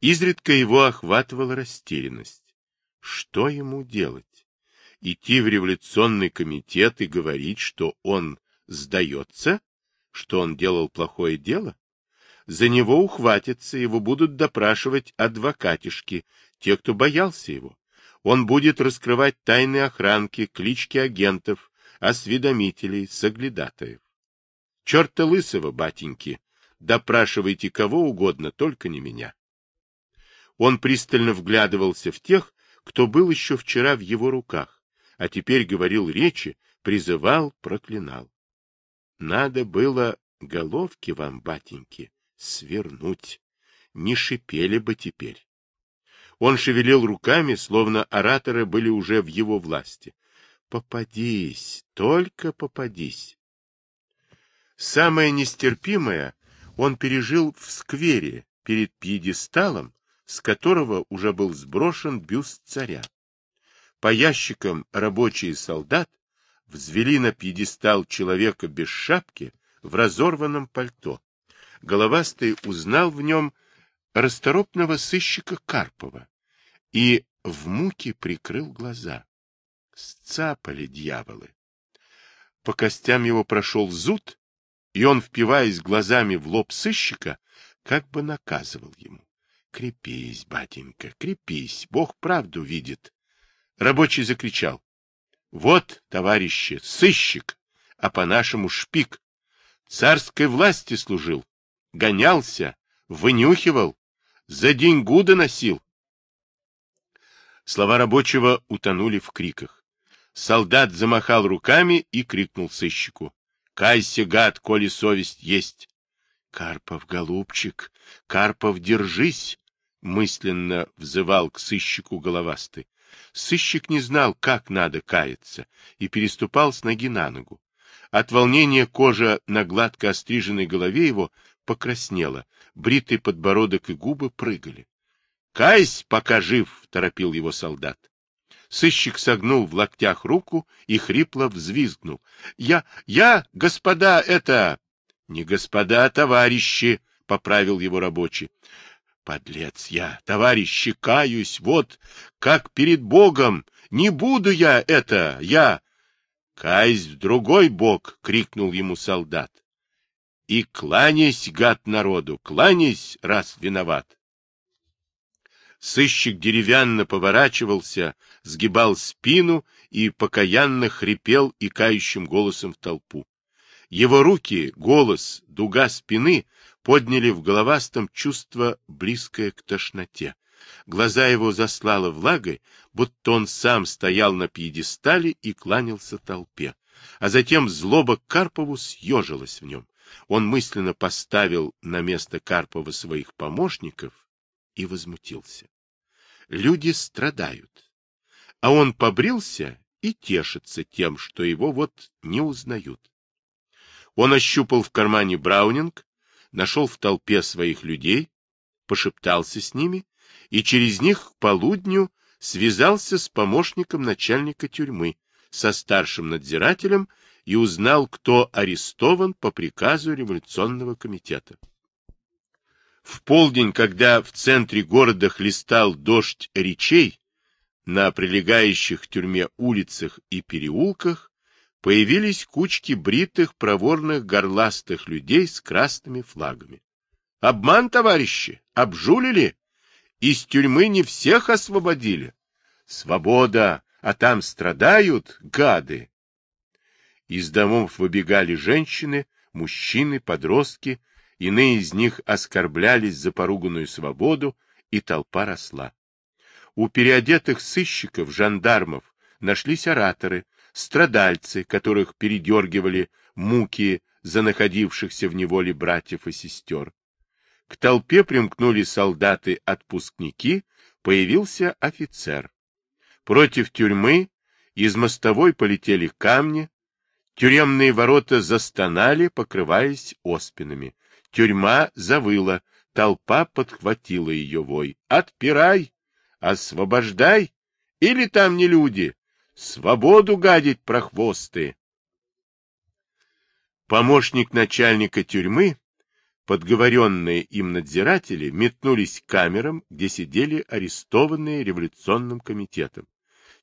Изредка его охватывала растерянность. Что ему делать? Идти в революционный комитет и говорить, что он сдается? Что он делал плохое дело? За него ухватятся, его будут допрашивать адвокатишки, те, кто боялся его. Он будет раскрывать тайны охранки, клички агентов, осведомителей, соглядатаев. Черта лысого, батеньки, допрашивайте кого угодно, только не меня. Он пристально вглядывался в тех, кто был еще вчера в его руках, а теперь говорил речи, призывал, проклинал. Надо было головки вам, батеньки, свернуть. Не шипели бы теперь. Он шевелил руками, словно ораторы были уже в его власти. Попадись, только попадись. Самое нестерпимое он пережил в сквере перед пьедесталом, с которого уже был сброшен бюст царя. По ящикам рабочие солдат взвели на пьедестал человека без шапки в разорванном пальто. Головастый узнал в нем расторопного сыщика Карпова и в муке прикрыл глаза. Сцапали дьяволы. По костям его прошел зуд, и он, впиваясь глазами в лоб сыщика, как бы наказывал ему. Крепись, батенька, крепись, Бог правду видит. Рабочий закричал. Вот, товарищи, сыщик, а по-нашему шпик. Царской власти служил, гонялся, вынюхивал, за деньгу доносил. Слова рабочего утонули в криках. Солдат замахал руками и крикнул сыщику. — Кайся, гад, коли совесть есть! — Карпов, голубчик, Карпов, держись! — мысленно взывал к сыщику головастый. Сыщик не знал, как надо каяться, и переступал с ноги на ногу. От волнения кожа на гладко остриженной голове его покраснела, бритый подбородок и губы прыгали. — Кайсь, пока жив! — торопил его солдат. Сыщик согнул в локтях руку и хрипло взвизгнул. — Я, я, господа, это... — Не господа, а товарищи, — поправил его рабочий. Подлец я, товарищи, каюсь, вот, как перед Богом, не буду я это, я... Каюсь в другой бог, — крикнул ему солдат. И кланясь, гад народу, кланясь, раз виноват. Сыщик деревянно поворачивался, сгибал спину и покаянно хрипел и кающим голосом в толпу. Его руки, голос, дуга спины подняли в головастом чувство, близкое к тошноте. Глаза его заслало влагой, будто он сам стоял на пьедестале и кланялся толпе. А затем злоба Карпову съежилась в нем. Он мысленно поставил на место Карпова своих помощников и возмутился. Люди страдают, а он побрился и тешится тем, что его вот не узнают. Он ощупал в кармане Браунинг, нашел в толпе своих людей, пошептался с ними и через них к полудню связался с помощником начальника тюрьмы, со старшим надзирателем и узнал, кто арестован по приказу революционного комитета. В полдень, когда в центре города хлестал дождь речей, на прилегающих к тюрьме улицах и переулках появились кучки бритых, проворных, горластых людей с красными флагами. Обман, товарищи, обжулили. Из тюрьмы не всех освободили. Свобода, а там страдают гады. Из домов выбегали женщины, мужчины, подростки, иные из них оскорблялись за поруганную свободу, и толпа росла. У переодетых сыщиков, жандармов нашлись ораторы, страдальцы, которых передергивали муки за находившихся в неволе братьев и сестер. К толпе примкнули солдаты-отпускники, появился офицер. Против тюрьмы из мостовой полетели камни, тюремные ворота застонали, покрываясь оспинами. Тюрьма завыла, толпа подхватила ее вой. «Отпирай! Освобождай! Или там не люди? Свободу гадить, прохвосты! Помощник начальника тюрьмы подговоренные им надзиратели метнулись к камерам, где сидели арестованные революционным комитетом.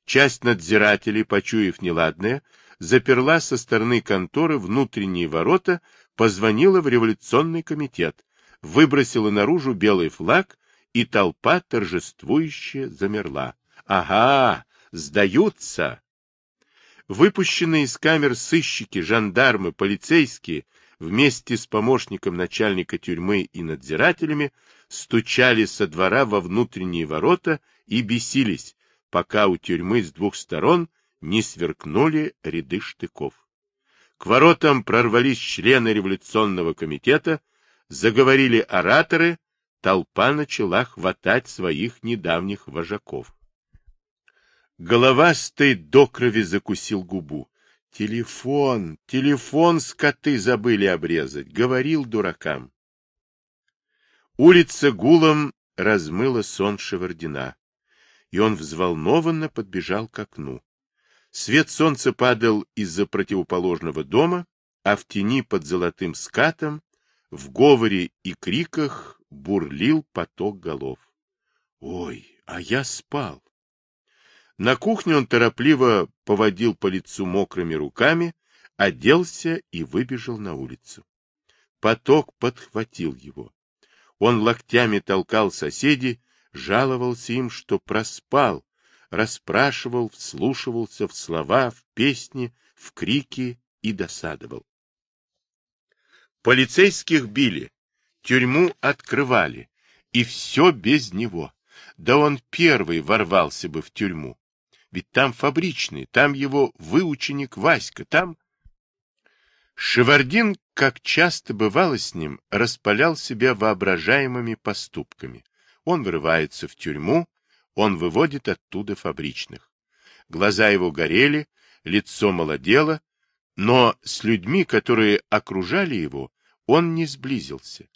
Часть надзирателей, почуяв неладное, заперла со стороны конторы внутренние ворота, позвонила в революционный комитет, выбросила наружу белый флаг, и толпа торжествующе замерла. Ага, сдаются! Выпущенные из камер сыщики, жандармы, полицейские вместе с помощником начальника тюрьмы и надзирателями стучали со двора во внутренние ворота и бесились, пока у тюрьмы с двух сторон не сверкнули ряды штыков. К воротам прорвались члены революционного комитета, заговорили ораторы, толпа начала хватать своих недавних вожаков. Головастый до крови закусил губу. Телефон, телефон скоты забыли обрезать, говорил дуракам. Улица гулом размыла сон Шевардина, и он взволнованно подбежал к окну. Свет солнца падал из-за противоположного дома, а в тени под золотым скатом, в говоре и криках бурлил поток голов. Ой, а я спал. На кухне он торопливо поводил по лицу мокрыми руками, оделся и выбежал на улицу. Поток подхватил его. Он локтями толкал соседей, жаловался им, что проспал, расспрашивал, вслушивался в слова, в песни, в крики и досадовал. Полицейских били, тюрьму открывали, и все без него. Да он первый ворвался бы в тюрьму. Ведь там фабричный, там его выученик Васька, там... Шевардин, как часто бывало с ним, распалял себя воображаемыми поступками. Он вырывается в тюрьму, он выводит оттуда фабричных. Глаза его горели, лицо молодело, но с людьми, которые окружали его, он не сблизился.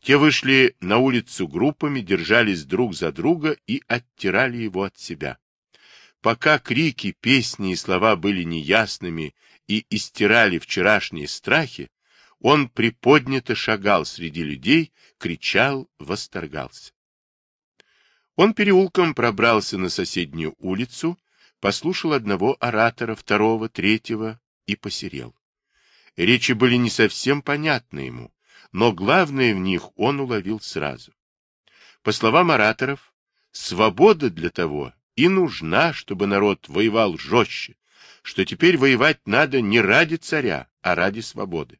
Те вышли на улицу группами, держались друг за друга и оттирали его от себя. Пока крики, песни и слова были неясными и истирали вчерашние страхи, он приподнято шагал среди людей, кричал, восторгался. Он переулком пробрался на соседнюю улицу, послушал одного оратора, второго, третьего и посерел. Речи были не совсем понятны ему, но главное в них он уловил сразу. По словам ораторов, свобода для того и нужна, чтобы народ воевал жестче, что теперь воевать надо не ради царя, а ради свободы.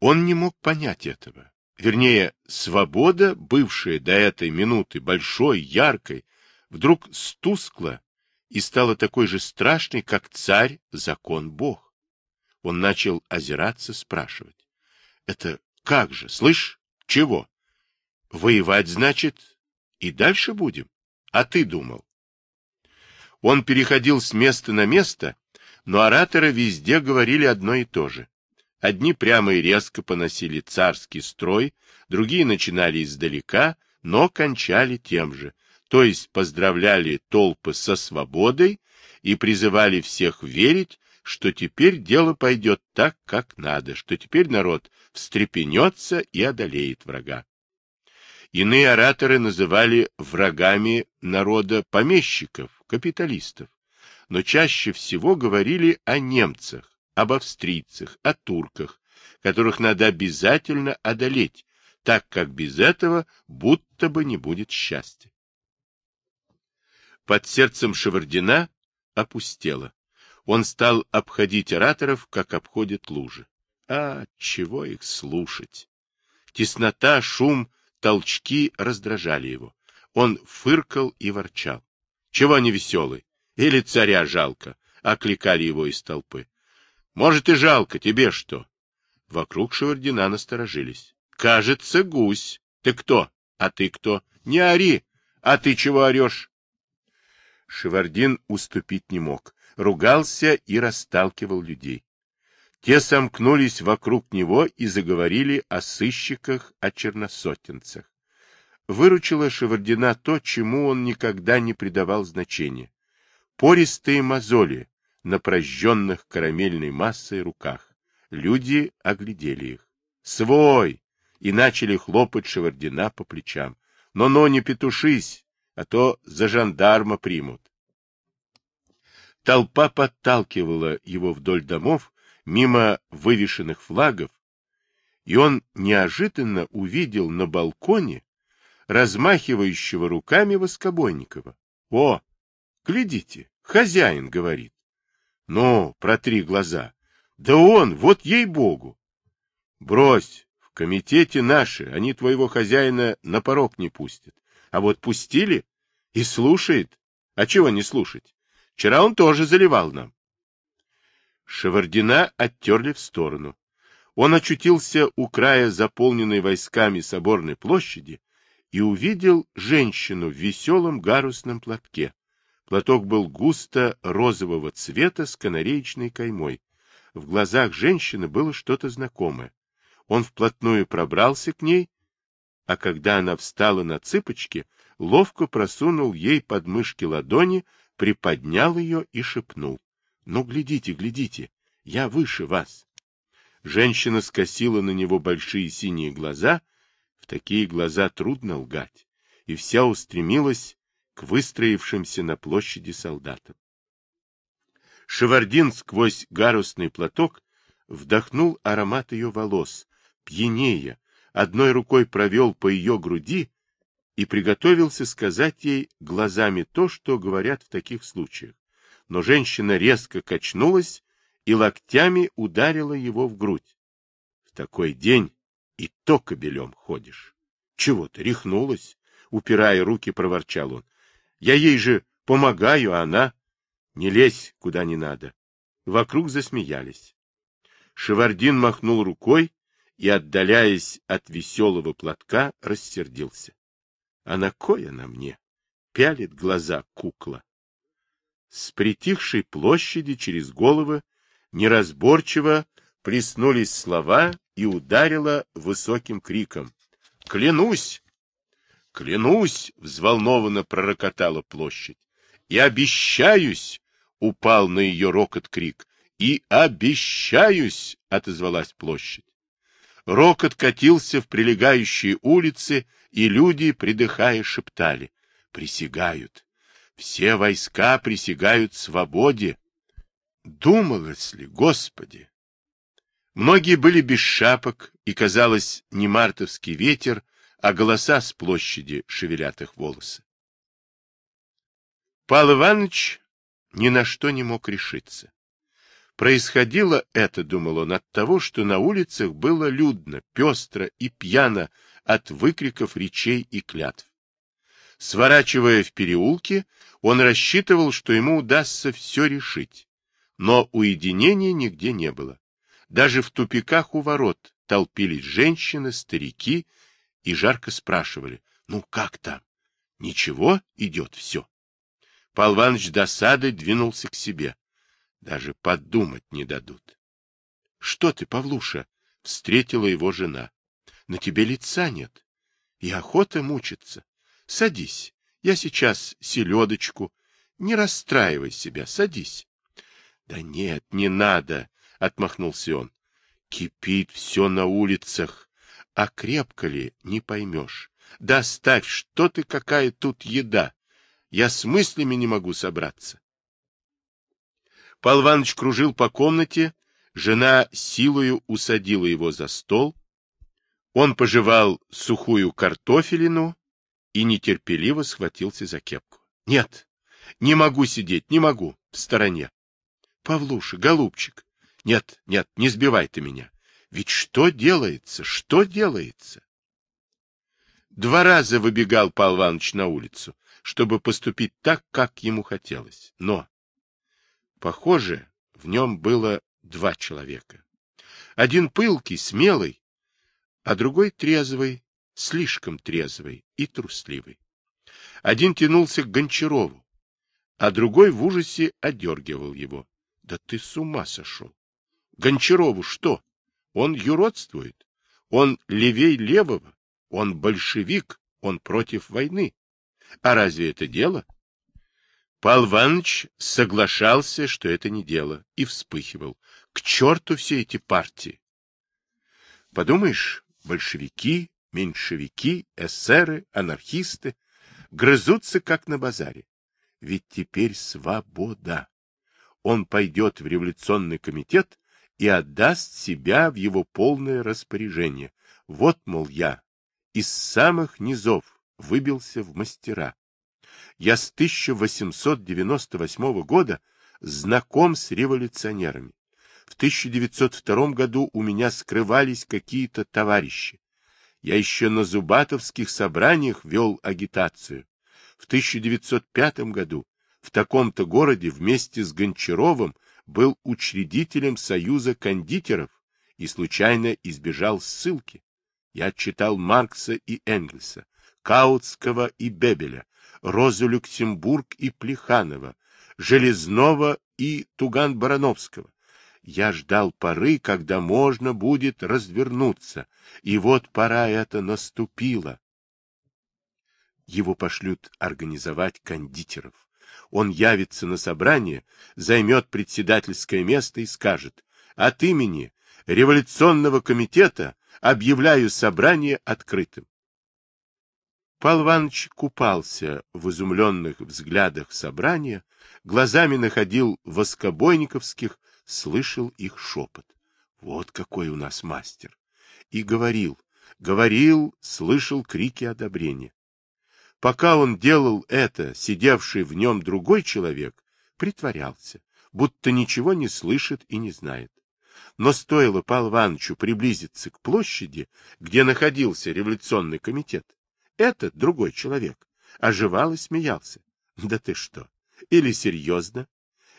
Он не мог понять этого. Вернее, свобода, бывшая до этой минуты большой, яркой, вдруг стускла и стала такой же страшной, как царь, закон Бог. Он начал озираться, спрашивать. — Это как же, слышь, чего? Воевать, значит, и дальше будем? А ты думал? Он переходил с места на место, но ораторы везде говорили одно и то же. Одни прямо и резко поносили царский строй, другие начинали издалека, но кончали тем же, то есть поздравляли толпы со свободой и призывали всех верить, что теперь дело пойдет так, как надо, что теперь народ встрепенется и одолеет врага. Иные ораторы называли врагами народа помещиков, капиталистов, но чаще всего говорили о немцах, об австрийцах, о турках, которых надо обязательно одолеть, так как без этого будто бы не будет счастья. Под сердцем Шевардина опустело. Он стал обходить ораторов, как обходят лужи. А, чего их слушать? Теснота, шум, толчки раздражали его. Он фыркал и ворчал. — Чего не веселый? Или царя жалко? — окликали его из толпы. — Может, и жалко, тебе что? Вокруг Шевардина насторожились. — Кажется, гусь. Ты кто? А ты кто? Не ори. А ты чего орешь? Шевардин уступить не мог ругался и расталкивал людей. Те сомкнулись вокруг него и заговорили о сыщиках, о черносотенцах. Выручило Шевардина то, чему он никогда не придавал значения. Пористые мозоли на прожженных карамельной массой руках. Люди оглядели их. «Свой! и начали хлопать Шевардина по плечам. Но-но, не петушись, а то за жандарма примут. Толпа подталкивала его вдоль домов, мимо вывешенных флагов, и он неожиданно увидел на балконе размахивающего руками Воскобойникова. — О, глядите, хозяин говорит. — Ну, протри глаза. Да он, вот ей-богу. — Брось, в комитете наши, они твоего хозяина на порог не пустят. А вот пустили и слушает. А чего не слушать? Вчера он тоже заливал нам. Шевардина оттерли в сторону. Он очутился у края заполненной войсками соборной площади и увидел женщину в веселом гарусном платке. Платок был густо розового цвета с канареечной каймой. В глазах женщины было что-то знакомое. Он вплотную пробрался к ней, а когда она встала на цыпочки, ловко просунул ей под мышки ладони, приподнял ее и шепнул. — Ну, глядите, глядите, я выше вас. Женщина скосила на него большие синие глаза, в такие глаза трудно лгать, и вся устремилась к выстроившимся на площади солдатам. Шевардин сквозь гарусный платок вдохнул аромат ее волос, пьянея, одной рукой провел по ее груди и приготовился сказать ей глазами то, что говорят в таких случаях. Но женщина резко качнулась и локтями ударила его в грудь. В такой день и то кобелем ходишь. Чего ты, рехнулась? Упирая руки, проворчал он. Я ей же помогаю, а она... Не лезь, куда не надо. Вокруг засмеялись. Шевардин махнул рукой и, отдаляясь от веселого платка, рассердился. А на кой она мне? Пялит глаза кукла. С притихшей площади через головы неразборчиво плеснулись слова и ударила высоким криком. «Клянусь!» «Клянусь!» — взволнованно пророкотала площадь. «И обещаюсь!» — упал на ее рокот крик. «И обещаюсь!» — отозвалась площадь. Рокот катился в прилегающие улицы, и люди, придыхая, шептали. «Присягают! Все войска присягают свободе!» Думалось ли, Господи? Многие были без шапок, и, казалось, не мартовский ветер, а голоса с площади шевелят их волосы. Павел Иванович ни на что не мог решиться. Происходило это, думал он, от того, что на улицах было людно, пестро и пьяно от выкриков речей и клятв. Сворачивая в переулки, он рассчитывал, что ему удастся все решить. Но уединения нигде не было. Даже в тупиках у ворот толпились женщины, старики и жарко спрашивали, ну как там? Ничего, идет все. Пал Иванович досадой двинулся к себе. Даже подумать не дадут. — Что ты, Павлуша? — встретила его жена. — На тебе лица нет. И охота мучиться. Садись, я сейчас селедочку. Не расстраивай себя, садись. Да нет, не надо, отмахнулся он. Кипит все на улицах, а крепко ли, не поймешь. Да оставь, что ты, какая тут еда. Я с мыслями не могу собраться. Пал Иванович кружил по комнате, жена силою усадила его за стол. Он пожевал сухую картофелину и нетерпеливо схватился за кепку. — Нет, не могу сидеть, не могу, в стороне. Павлуша, голубчик, нет, нет, не сбивай ты меня. Ведь что делается, что делается? Два раза выбегал Павел Иванович на улицу, чтобы поступить так, как ему хотелось. Но, похоже, в нем было два человека. Один пылкий, смелый, а другой трезвый, слишком трезвый и трусливый. Один тянулся к Гончарову, а другой в ужасе одергивал его. Да ты с ума сошел. Гончарову что? Он юродствует. Он левей левого. Он большевик. Он против войны. А разве это дело? Пал Иванович соглашался, что это не дело, и вспыхивал. К черту все эти партии. Подумаешь, большевики, меньшевики, эсеры, анархисты грызутся, как на базаре. Ведь теперь свобода. Он пойдет в революционный комитет и отдаст себя в его полное распоряжение. Вот, мол, я из самых низов выбился в мастера. Я с 1898 года знаком с революционерами. В 1902 году у меня скрывались какие-то товарищи. Я еще на Зубатовских собраниях вел агитацию. В 1905 году в таком-то городе вместе с Гончаровым был учредителем Союза кондитеров и случайно избежал ссылки. Я читал Маркса и Энгельса, Каутского и Бебеля, Розу Люксембург и Плеханова, Железного и Туган-Барановского. Я ждал поры, когда можно будет развернуться, и вот пора эта наступила. Его пошлют организовать кондитеров. Он явится на собрание, займет председательское место и скажет, от имени революционного комитета объявляю собрание открытым. Пал Иванович купался в изумленных взглядах собрания, глазами находил воскобойниковских, слышал их шепот. Вот какой у нас мастер! И говорил, говорил, слышал крики одобрения. Пока он делал это, сидевший в нем другой человек притворялся, будто ничего не слышит и не знает. Но стоило Павлу Ивановичу приблизиться к площади, где находился революционный комитет, этот, другой человек, оживал и смеялся. Да ты что? Или серьезно?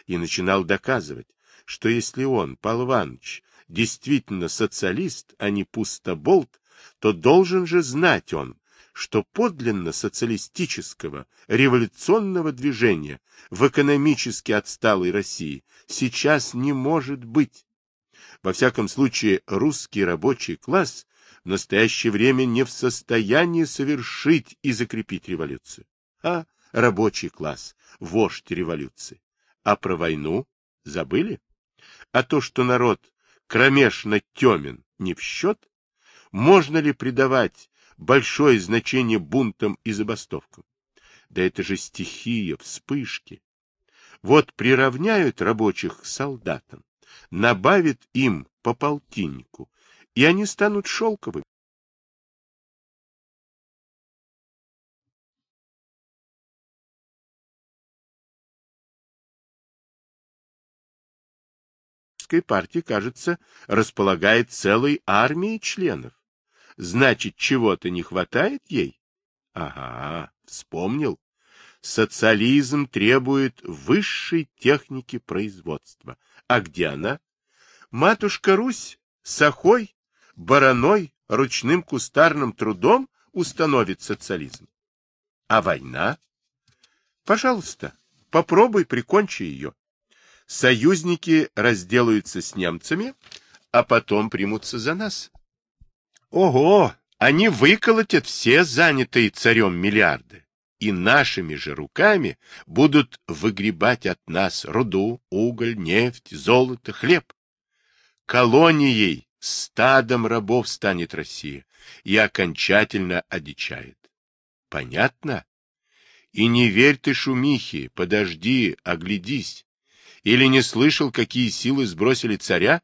И начинал доказывать, что если он, Иванович, действительно социалист, а не пустоболт, то должен же знать он, что подлинно социалистического революционного движения в экономически отсталой России сейчас не может быть. Во всяком случае, русский рабочий класс в настоящее время не в состоянии совершить и закрепить революцию. А рабочий класс, вождь революции. А про войну забыли? А то, что народ кромешно темен, не в счет? Можно ли придавать большое значение бунтам и забастовкам? Да это же стихия, вспышки. Вот приравняют рабочих к солдатам, набавит им по полтиннику, и они станут шелковыми. Партии, кажется, располагает целой армией членов. Значит, чего-то не хватает ей? Ага, вспомнил. Социализм требует высшей техники производства. А где она? Матушка Русь с охой бараной, ручным кустарным трудом установит социализм. А война? Пожалуйста, попробуй прикончи ее. Союзники разделаются с немцами, а потом примутся за нас. Ого! Они выколотят все занятые царем миллиарды, и нашими же руками будут выгребать от нас руду, уголь, нефть, золото, хлеб. Колонией Стадом рабов станет Россия и окончательно одичает. Понятно? И не верь ты шумихе, подожди, оглядись. Или не слышал, какие силы сбросили царя?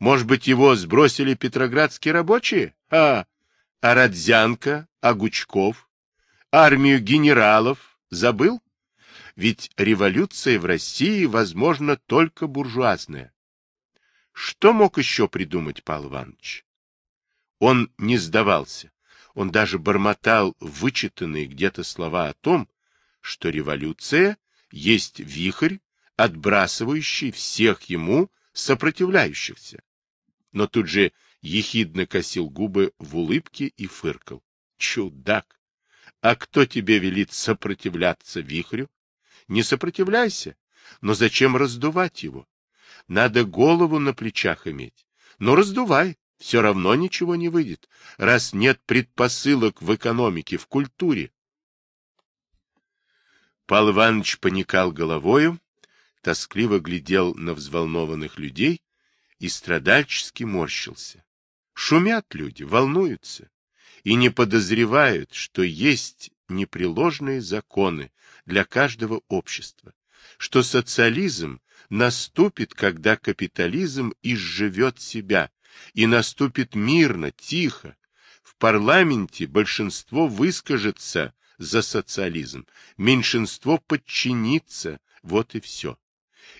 Может быть, его сбросили петроградские рабочие? А, а Родзянко, а Гучков? Армию генералов забыл? Ведь революция в России возможна только буржуазная. Что мог еще придумать Павел Иванович? Он не сдавался. Он даже бормотал вычитанные где-то слова о том, что революция есть вихрь, отбрасывающий всех ему сопротивляющихся. Но тут же ехидно косил губы в улыбке и фыркал. Чудак! А кто тебе велит сопротивляться вихрю? Не сопротивляйся, но зачем раздувать его? Надо голову на плечах иметь. Но раздувай, все равно ничего не выйдет, раз нет предпосылок в экономике, в культуре. Пал Иванович поникал головою, тоскливо глядел на взволнованных людей и страдальчески морщился. Шумят люди, волнуются и не подозревают, что есть непреложные законы для каждого общества, что социализм наступит, когда капитализм изживет себя, и наступит мирно, тихо. В парламенте большинство выскажется за социализм, меньшинство подчинится, вот и все.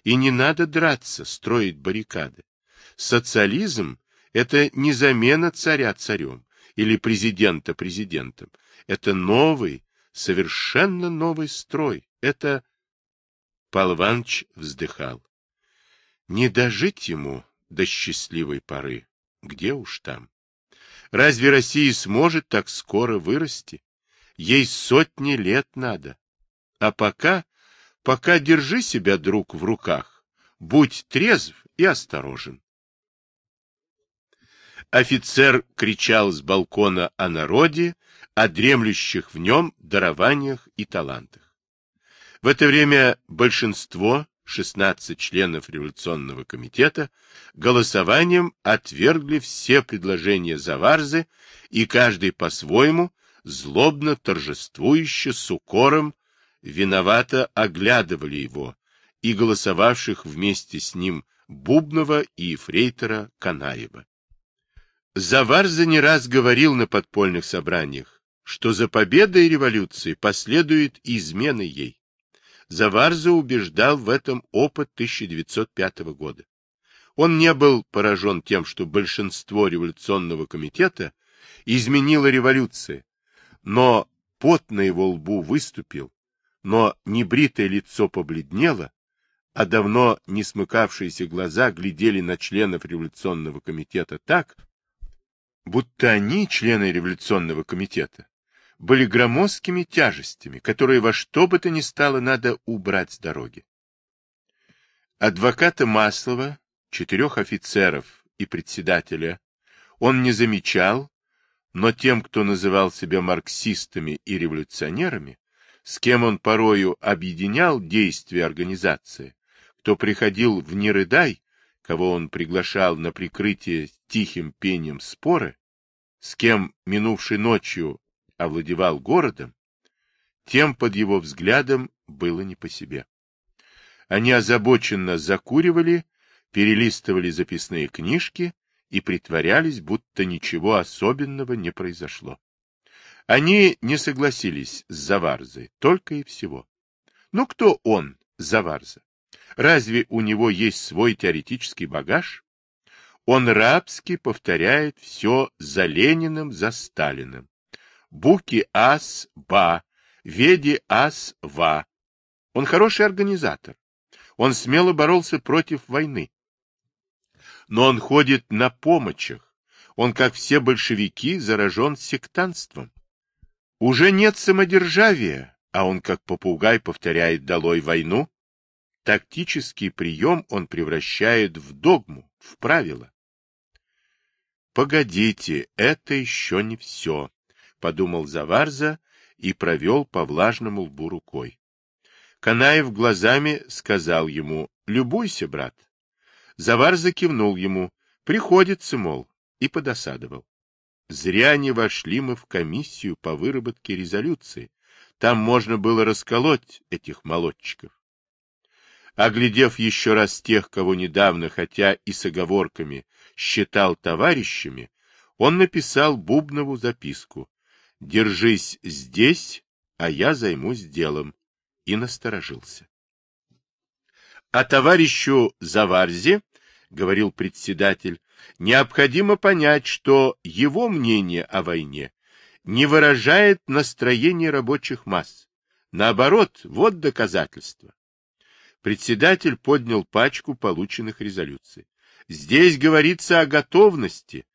И не надо драться, строить баррикады. Социализм – это не замена царя царем или президента президентом. Это новый, совершенно новый строй. Это... Пал Иванович вздыхал. Не дожить ему до счастливой поры. Где уж там? Разве Россия сможет так скоро вырасти? Ей сотни лет надо. А пока, пока держи себя, друг, в руках. Будь трезв и осторожен. Офицер кричал с балкона о народе, о дремлющих в нем дарованиях и талантах. В это время большинство 16 членов революционного комитета голосованием отвергли все предложения Заварзы, и каждый по-своему, злобно торжествующе, с укором, виновато оглядывали его и голосовавших вместе с ним Бубнова и Фрейтера Канаева. Заварза не раз говорил на подпольных собраниях, что за победой революции последует измена ей. Заварза убеждал в этом опыт 1905 года. Он не был поражен тем, что большинство революционного комитета изменило революция, но пот на его лбу выступил, но небритое лицо побледнело, а давно не смыкавшиеся глаза глядели на членов революционного комитета так, будто они, члены революционного комитета, были громоздкими тяжестями, которые во что бы то ни стало надо убрать с дороги. Адвоката Маслова, четырех офицеров и председателя он не замечал, но тем, кто называл себя марксистами и революционерами, с кем он порою объединял действия организации, кто приходил в Нерыдай, кого он приглашал на прикрытие тихим пением споры, с кем минувшей ночью овладевал городом, тем под его взглядом было не по себе. Они озабоченно закуривали, перелистывали записные книжки и притворялись, будто ничего особенного не произошло. Они не согласились с Заварзой, только и всего. Ну кто он, Заварза? Разве у него есть свой теоретический багаж? Он рабски повторяет все за Лениным, за Сталиным. Буки ас ба, веди ас ва. Он хороший организатор. Он смело боролся против войны. Но он ходит на помощах. Он, как все большевики, заражен сектантством. Уже нет самодержавия, а он, как попугай, повторяет «долой войну». Тактический прием он превращает в догму, в правило. Погодите, это еще не все. — подумал Заварза и провел по влажному лбу рукой. Канаев глазами сказал ему «Любуйся, брат». Заварза кивнул ему «Приходится, мол», и подосадовал. Зря не вошли мы в комиссию по выработке резолюции. Там можно было расколоть этих молодчиков. Оглядев еще раз тех, кого недавно, хотя и с оговорками, считал товарищами, он написал Бубнову записку, Держись здесь, а я займусь делом. И насторожился. А товарищу Заварзе, говорил председатель, необходимо понять, что его мнение о войне не выражает настроение рабочих масс. Наоборот, вот доказательство. Председатель поднял пачку полученных резолюций. Здесь говорится о готовности,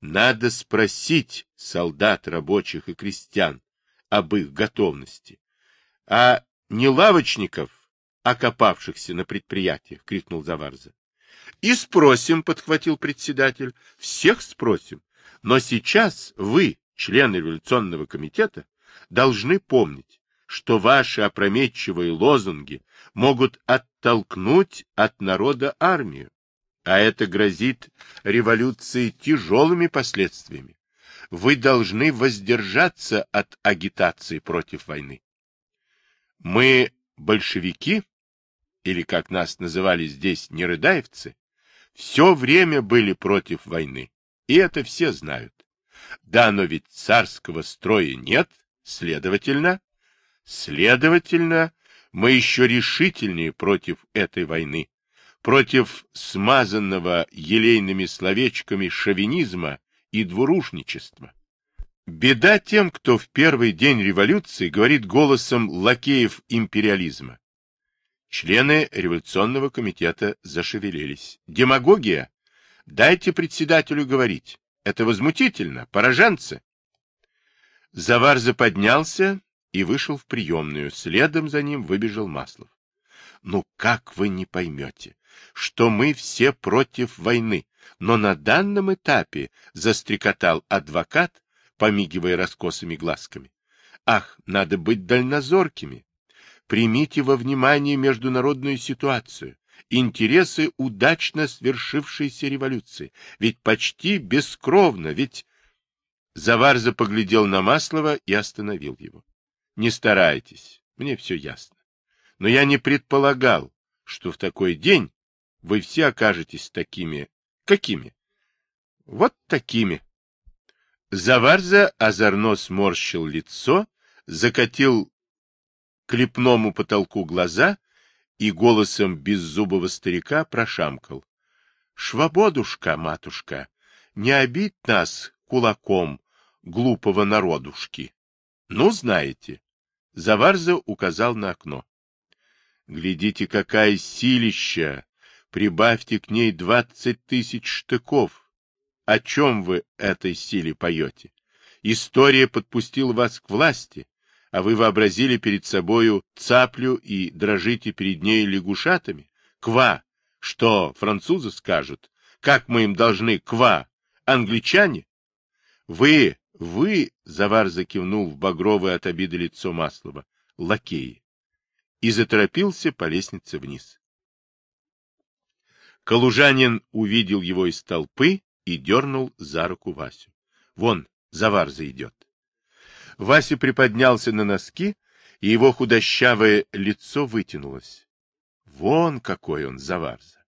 надо спросить солдат, рабочих и крестьян об их готовности, а не лавочников, окопавшихся на предприятиях, — крикнул Заварза. — И спросим, — подхватил председатель, — всех спросим. Но сейчас вы, члены революционного комитета, должны помнить, что ваши опрометчивые лозунги могут оттолкнуть от народа армию. а это грозит революции тяжелыми последствиями. Вы должны воздержаться от агитации против войны. Мы большевики, или, как нас называли здесь, нерыдаевцы, все время были против войны, и это все знают. Да, но ведь царского строя нет, следовательно, следовательно, мы еще решительнее против этой войны, против смазанного елейными словечками шовинизма и двурушничества. Беда тем, кто в первый день революции говорит голосом лакеев империализма. Члены революционного комитета зашевелились. Демагогия? Дайте председателю говорить. Это возмутительно, пораженцы. Заварза поднялся и вышел в приемную. Следом за ним выбежал Маслов. Ну как вы не поймете, что мы все против войны, но на данном этапе застрекотал адвокат, помигивая раскосыми глазками. Ах, надо быть дальнозоркими. Примите во внимание международную ситуацию, интересы удачно свершившейся революции. Ведь почти бескровно, ведь... Заварза поглядел на Маслова и остановил его. Не старайтесь, мне все ясно. Но я не предполагал, что в такой день вы все окажетесь такими... Какими? Вот такими. Заварза озорно сморщил лицо, закатил к лепному потолку глаза и голосом беззубого старика прошамкал. — Швободушка, матушка, не обидь нас кулаком глупого народушки. Ну, знаете. Заварза указал на окно. — Глядите, какая силища! Прибавьте к ней двадцать тысяч штыков. О чем вы этой силе поете? История подпустила вас к власти, а вы вообразили перед собою цаплю и дрожите перед ней лягушатами? Ква! Что французы скажут? Как мы им должны ква? Англичане? Вы, вы, Завар закивнул в багровое от обиды лицо Маслова, лакеи. И заторопился по лестнице вниз. Калужанин увидел его из толпы и дернул за руку Васю. Вон, Заварза идет. Вася приподнялся на носки, и его худощавое лицо вытянулось. Вон какой он, Заварза!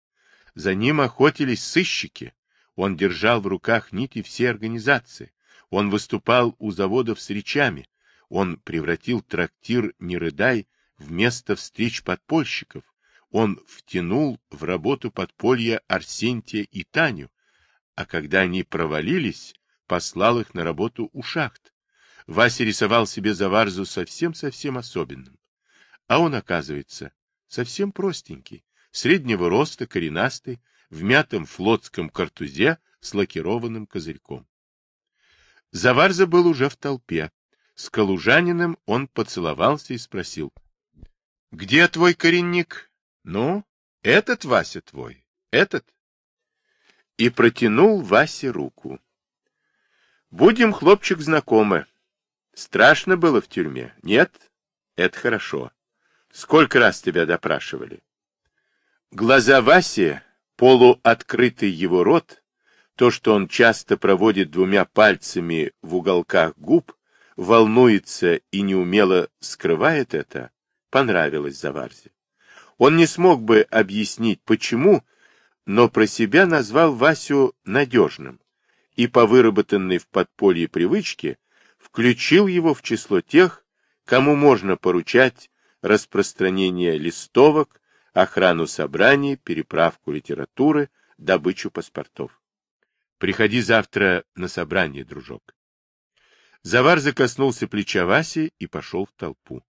За ним охотились сыщики. Он держал в руках нити всей организации. Он выступал у заводов с речами. Он превратил трактир «Не рыдай» в место встреч подпольщиков. Он втянул в работу подполья Арсентия и Таню, а когда они провалились, послал их на работу у шахт. Вася рисовал себе Заварзу совсем-совсем особенным. А он, оказывается, совсем простенький, среднего роста, коренастый, в мятом флотском картузе с лакированным козырьком. Заварза был уже в толпе. С калужанином он поцеловался и спросил. — Где твой коренник? — Ну, этот Вася твой, этот и протянул Васе руку. Будем, хлопчик, знакомы. Страшно было в тюрьме? Нет? Это хорошо. Сколько раз тебя допрашивали? Глаза Васи, полуоткрытый его рот, то, что он часто проводит двумя пальцами в уголках губ, волнуется и неумело скрывает это, понравилось Заварзе. Он не смог бы объяснить, почему, но про себя назвал Васю надежным и по выработанной в подполье привычке включил его в число тех, кому можно поручать распространение листовок, охрану собраний, переправку литературы, добычу паспортов. Приходи завтра на собрание, дружок. Завар закоснулся плеча Васи и пошел в толпу.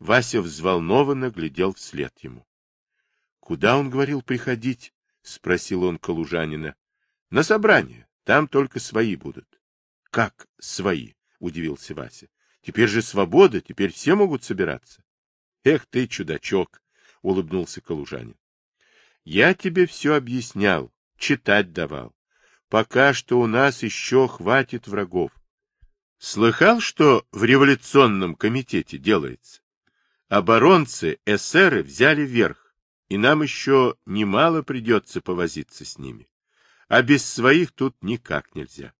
Вася взволнованно глядел вслед ему. — Куда он говорил приходить? — спросил он калужанина. — На собрание. Там только свои будут. — Как свои? — удивился Вася. — Теперь же свобода, теперь все могут собираться. — Эх ты, чудачок! — улыбнулся калужанин. — Я тебе все объяснял, читать давал. Пока что у нас еще хватит врагов. Слыхал, что в революционном комитете делается? Оборонцы, эсеры взяли верх и нам еще немало придется повозиться с ними. А без своих тут никак нельзя.